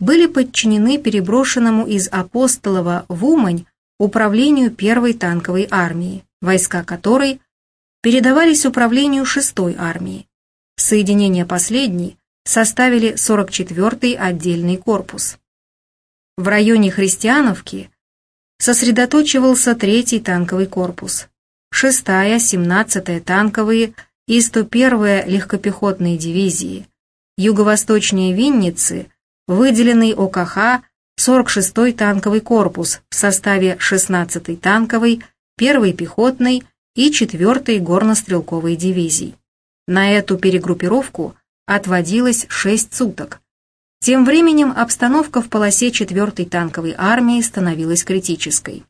были подчинены переброшенному из Апостолова в Умань управлению первой танковой армии, войска которой передавались управлению шестой армии. Соединения последней составили 44-й отдельный корпус. В районе Христиановки сосредоточивался третий танковый корпус, 6-я, 17-я танковые и 101-я легкопехотные дивизии, юго-восточнее Винницы выделенный ОКХ 46-й танковый корпус в составе 16-й танковой, 1-й пехотной и 4-й горнострелковой дивизий. На эту перегруппировку отводилось 6 суток. Тем временем обстановка в полосе 4-й танковой армии становилась критической.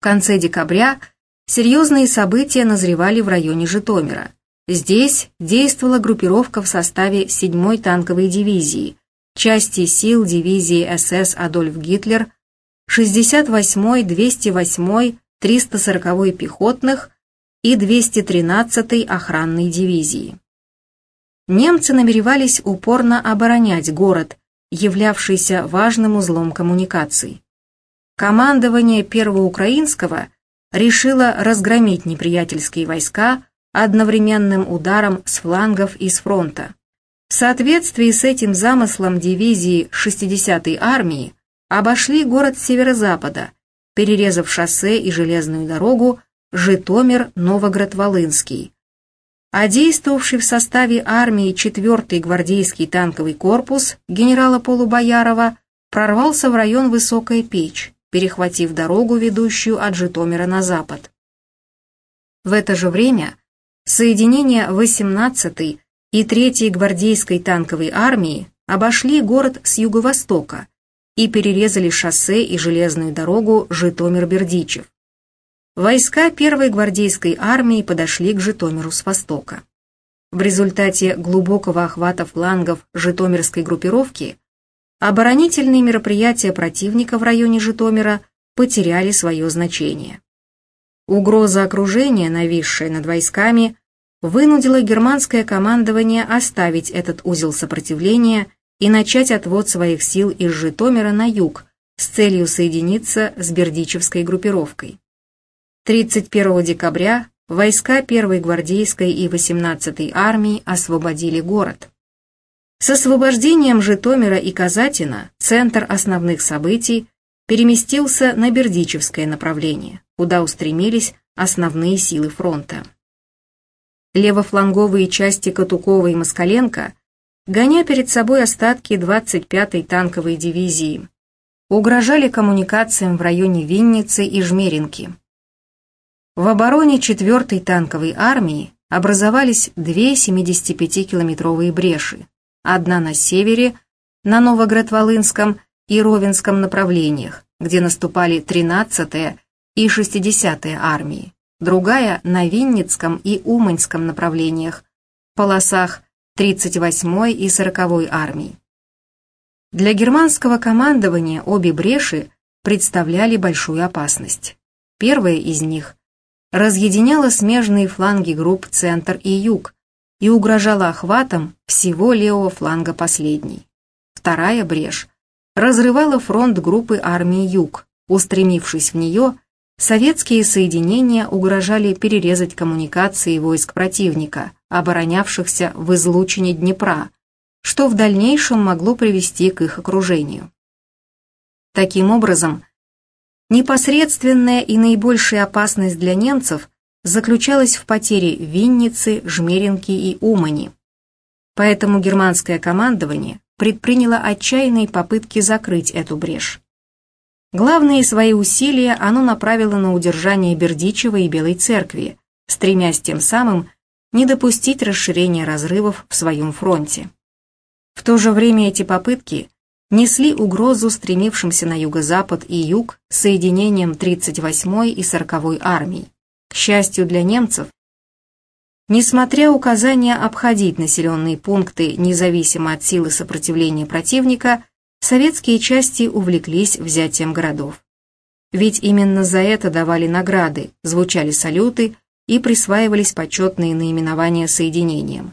В конце декабря серьезные события назревали в районе Житомира. Здесь действовала группировка в составе 7-й танковой дивизии – части сил дивизии СС Адольф Гитлер, 68-й, 208-й, 340-й пехотных и 213-й охранной дивизии. Немцы намеревались упорно оборонять город, являвшийся важным узлом коммуникаций. Командование Первого Украинского решило разгромить неприятельские войска одновременным ударом с флангов и с фронта. В соответствии с этим замыслом дивизии 60-й армии обошли город с северо-запада, перерезав шоссе и железную дорогу Житомир-Новоград-Волынский. А действовавший в составе армии 4-й гвардейский танковый корпус генерала Полубоярова прорвался в район Высокая Печь, перехватив дорогу, ведущую от Житомира на запад. В это же время соединения 18-й и 3-й гвардейской танковой армии обошли город с юго-востока и перерезали шоссе и железную дорогу Житомир-Бердичев. Войска 1-й гвардейской армии подошли к Житомиру с востока. В результате глубокого охвата флангов Житомирской группировки оборонительные мероприятия противника в районе Житомира потеряли свое значение. Угроза окружения, нависшая над войсками, вынудила германское командование оставить этот узел сопротивления и начать отвод своих сил из Житомира на юг с целью соединиться с Бердичевской группировкой. 31 декабря войска 1-й гвардейской и 18-й армии освободили город. С освобождением Житомира и Казатина центр основных событий переместился на Бердичевское направление, куда устремились основные силы фронта. Левофланговые части Катукова и Москаленко, гоня перед собой остатки 25-й танковой дивизии, угрожали коммуникациям в районе Винницы и Жмеринки. В обороне 4-й танковой армии образовались две 75-километровые бреши, одна на севере, на Новоград-Волынском и Ровенском направлениях, где наступали 13-я и 60-я армии, другая на Винницком и Уманьском направлениях, полосах 38-й и 40-й армий. Для германского командования обе бреши представляли большую опасность. Первая из них разъединяла смежные фланги групп «Центр» и «Юг» и угрожала охватом всего левого фланга последней. Вторая брешь разрывала фронт группы армии «Юг». Устремившись в нее, советские соединения угрожали перерезать коммуникации войск противника, оборонявшихся в излучине Днепра, что в дальнейшем могло привести к их окружению. Таким образом, непосредственная и наибольшая опасность для немцев заключалась в потере Винницы, Жмеринки и Умани. Поэтому германское командование предприняло отчаянные попытки закрыть эту брешь. Главные свои усилия оно направило на удержание Бердичева и Белой Церкви, стремясь тем самым не допустить расширения разрывов в своем фронте. В то же время эти попытки несли угрозу стремившимся на юго-запад и юг соединениям 38-й и 40-й армий. К счастью для немцев, Несмотря указания обходить населенные пункты независимо от силы сопротивления противника, советские части увлеклись взятием городов. Ведь именно за это давали награды, звучали салюты и присваивались почетные наименования соединениям.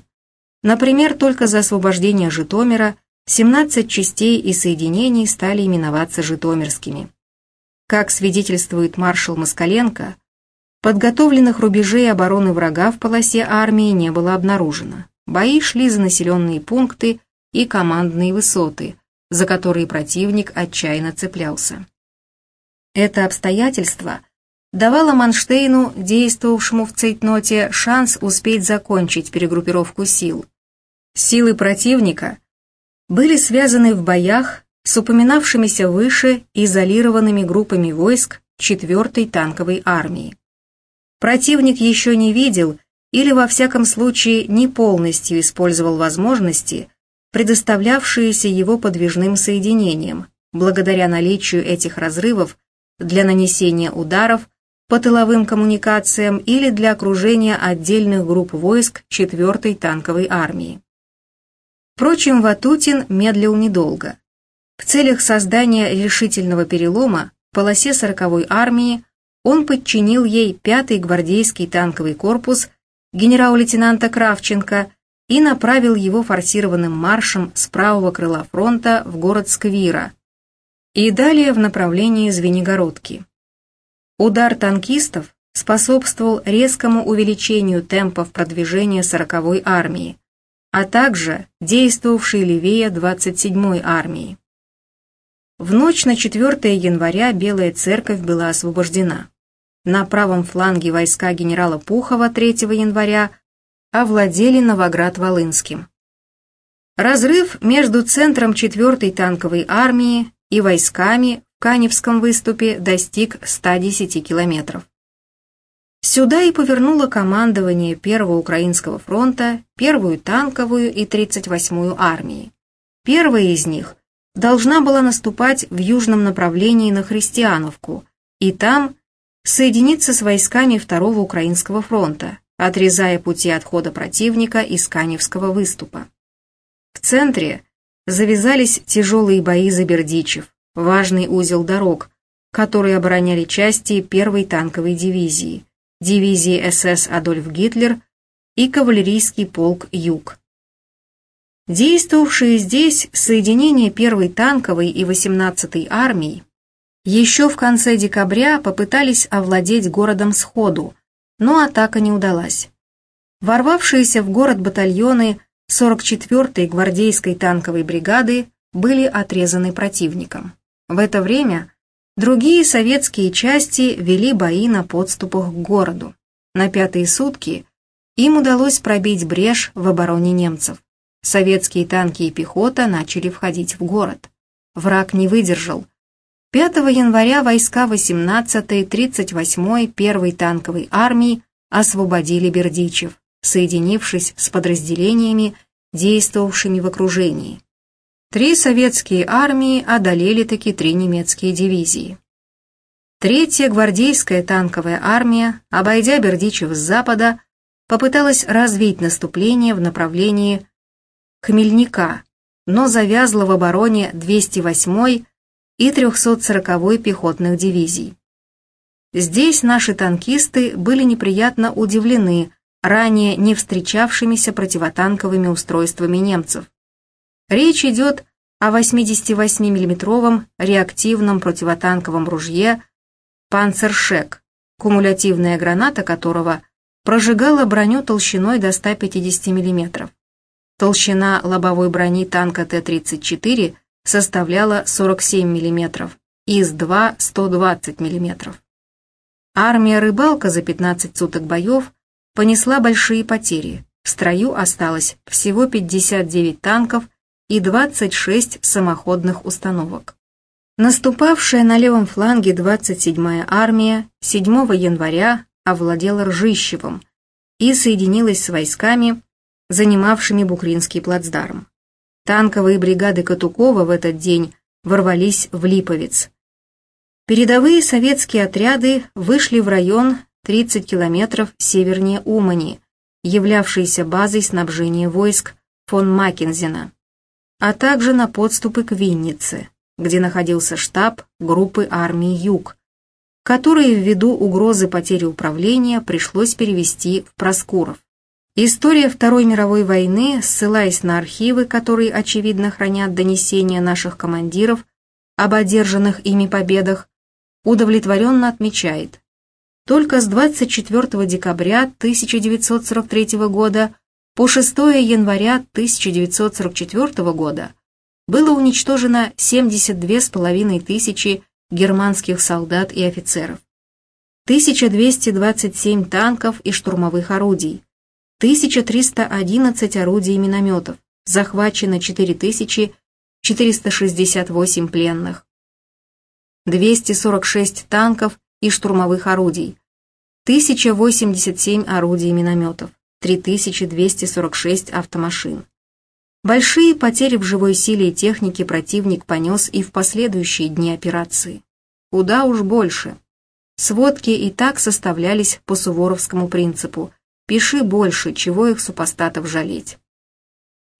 Например, только за освобождение Житомира 17 частей и соединений стали именоваться житомирскими. Как свидетельствует маршал Москаленко, Подготовленных рубежей обороны врага в полосе армии не было обнаружено. Бои шли за населенные пункты и командные высоты, за которые противник отчаянно цеплялся. Это обстоятельство давало Манштейну, действовавшему в цейтноте, шанс успеть закончить перегруппировку сил. Силы противника были связаны в боях с упоминавшимися выше изолированными группами войск 4-й танковой армии противник еще не видел или во всяком случае не полностью использовал возможности, предоставлявшиеся его подвижным соединениям, благодаря наличию этих разрывов для нанесения ударов по тыловым коммуникациям или для окружения отдельных групп войск 4-й танковой армии. Впрочем, Ватутин медлил недолго. В целях создания решительного перелома в полосе 40-й армии он подчинил ей 5-й гвардейский танковый корпус генерал-лейтенанта Кравченко и направил его форсированным маршем с правого крыла фронта в город Сквира и далее в направлении Звенигородки. Удар танкистов способствовал резкому увеличению темпов продвижения 40-й армии, а также действовавшей левее 27-й армии. В ночь на 4 января Белая Церковь была освобождена. На правом фланге войска генерала Пухова 3 января овладели Новоград-Волынским. Разрыв между центром 4 танковой армии и войсками в Каневском выступе достиг 110 километров. Сюда и повернуло командование Первого Украинского фронта, Первую танковую и 38-ю армии. Первая из них должна была наступать в южном направлении на Христиановку и там соединиться с войсками Второго Украинского фронта, отрезая пути отхода противника из Каневского выступа. В центре завязались тяжелые бои за Бердичев, важный узел дорог, которые обороняли части первой танковой дивизии, дивизии СС Адольф Гитлер и кавалерийский полк Юг. Действовавшие здесь соединения первой танковой и 18-й армий еще в конце декабря попытались овладеть городом сходу, но атака не удалась. Ворвавшиеся в город батальоны 44-й гвардейской танковой бригады были отрезаны противником. В это время другие советские части вели бои на подступах к городу. На пятые сутки им удалось пробить брешь в обороне немцев. Советские танки и пехота начали входить в город. Враг не выдержал. 5 января войска 18-й, 38-й, 1-й танковой армии освободили Бердичев, соединившись с подразделениями, действовавшими в окружении. Три советские армии одолели таки три немецкие дивизии. Третья гвардейская танковая армия, обойдя Бердичев с запада, попыталась развить наступление в направлении Хмельника, но завязла в обороне 208-й и 340-й пехотных дивизий. Здесь наши танкисты были неприятно удивлены ранее не встречавшимися противотанковыми устройствами немцев. Речь идет о 88 миллиметровом реактивном противотанковом ружье «Панцершек», кумулятивная граната которого прожигала броню толщиной до 150 мм. Толщина лобовой брони танка Т-34 составляла 47 мм, ИС-2 – 120 мм. Армия «Рыбалка» за 15 суток боев понесла большие потери. В строю осталось всего 59 танков и 26 самоходных установок. Наступавшая на левом фланге 27-я армия 7 января овладела Ржищевым и соединилась с войсками, занимавшими Букринский плацдарм. Танковые бригады Катукова в этот день ворвались в Липовец. Передовые советские отряды вышли в район 30 километров севернее Умани, являвшийся базой снабжения войск фон Маккензена а также на подступы к Виннице, где находился штаб группы армии «Юг», которые ввиду угрозы потери управления пришлось перевести в Проскуров. История Второй мировой войны, ссылаясь на архивы, которые, очевидно, хранят донесения наших командиров об одержанных ими победах, удовлетворенно отмечает, только с 24 декабря 1943 года по 6 января 1944 года было уничтожено 72,5 тысячи германских солдат и офицеров, 1227 танков и штурмовых орудий, 1311 орудий и минометов, захвачено 4468 пленных, 246 танков и штурмовых орудий, 1087 орудий и минометов. 3246 автомашин. Большие потери в живой силе и технике противник понес и в последующие дни операции. Куда уж больше. Сводки и так составлялись по суворовскому принципу «пиши больше, чего их супостатов жалеть».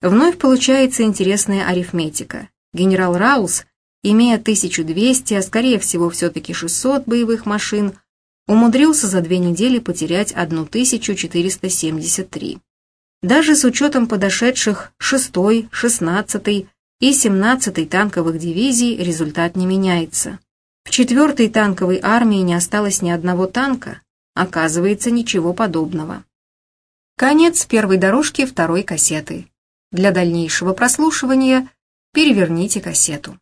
Вновь получается интересная арифметика. Генерал Раус, имея 1200, а скорее всего все-таки 600 боевых машин, умудрился за две недели потерять 1473. Даже с учетом подошедших 6-й, 16-й и 17-й танковых дивизий результат не меняется. В 4-й танковой армии не осталось ни одного танка, оказывается ничего подобного. Конец первой дорожки второй кассеты. Для дальнейшего прослушивания переверните кассету.